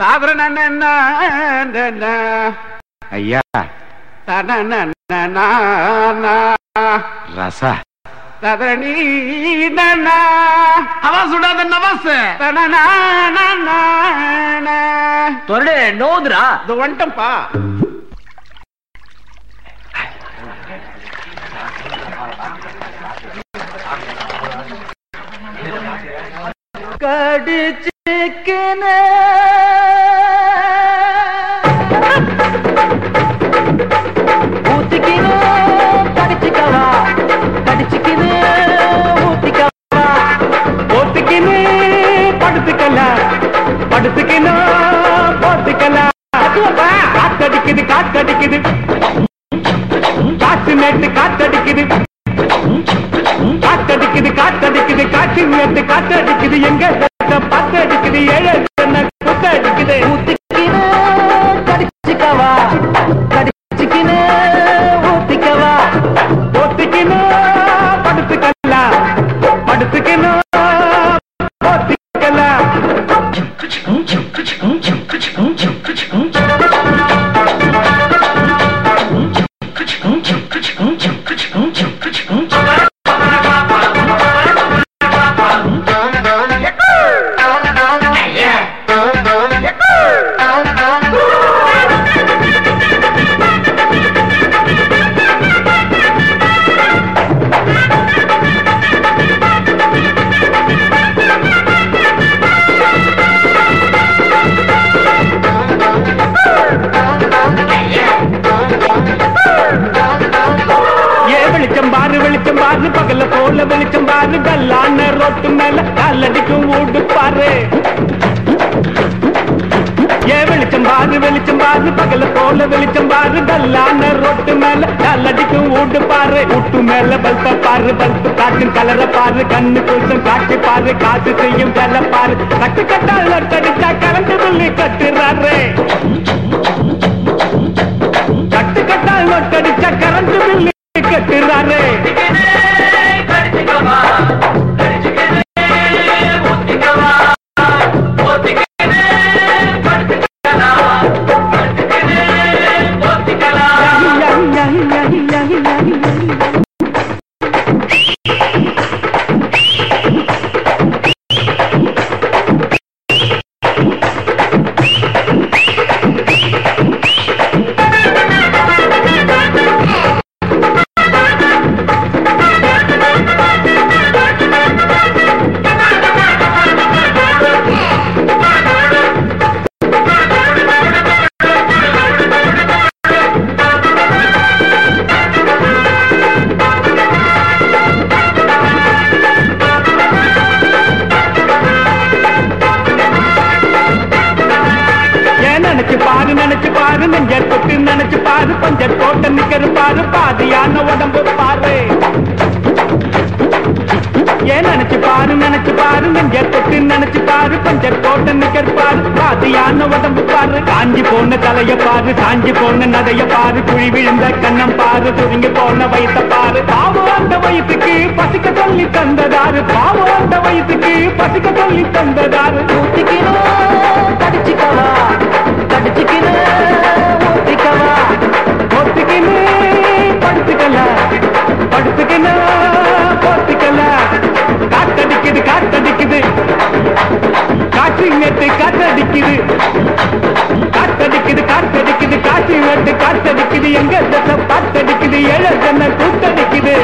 சாதரண ஐயா. ரச. சதரணி அவா சுடாத நவாஸ். தொரடு நோதுரா இது வந்துட்டம்பா கடிச்சுக்கின போத்துக்கின்னு படுத்துக்கலாம் படுத்துக்கினா போத்துக்கலாம் காத்தடிக்குது காத்தடிக்குது. காற்று நேட்டு காத்தடிக்குது. காத்தடிக்குது காத்தடிக்குது காற்று நேட்டு காத்தடிக்குது. எங்க பார்த்தடிக்குது ஏழு ஏ போல பாரு கல்லான ரோட்டு மேல காலடிக்கும் ஊடு பாரு. ஏ வெளிச்சம் பாரு வெளிச்சம் பாரு பகல போல வெளிச்சம் பாரு கல்லான ரோட்டு மேல கல்லடிக்கும் ஊடு பாரு. ஊட்டு மேல பல்ப பாரு பல்பு காட்டின் கலர பாரு கண்ணு குளிச்சம் காட்டி பாரு காசு செய்யும் வேலை பாரு. கட்டு கட்டால் தடிச்சா கரண்ட் பில்லு கட்டுறாரு. கட்டு கட்டால் கடிச்சா கரண்ட் பில்லு கட்டுறாரு. பாரு நெஞ்ச தொட்டு நினைச்சு பாரு. பஞ்ச போட்ட நிக்கிற பாரு. பாதியான உடம்பு பாரு. ஏன் நினைச்சு பாரு? நினைச்சு பாரு. நெஞ்ச தொட்டு நினைச்சு பாரு. பஞ்ச போட்ட நிக்கிற பாரு. பாதியான உடம்பு பாரு. காஞ்சி போன தலைய பாரு. காஞ்சி போன நதைய பாரு. குழி விழுந்த கண்ணம் பாரு. துருங்கி போன வயத்த பாரு. பாவம் அந்த வயசுக்கு பசிக்க சொல்லி தந்ததாரு. பாவம் அந்த வயசுக்கு பசிக்க சொல்லி தந்ததாரு. கூட்டடிக்குது ஏழு கூட்டடிக்குது.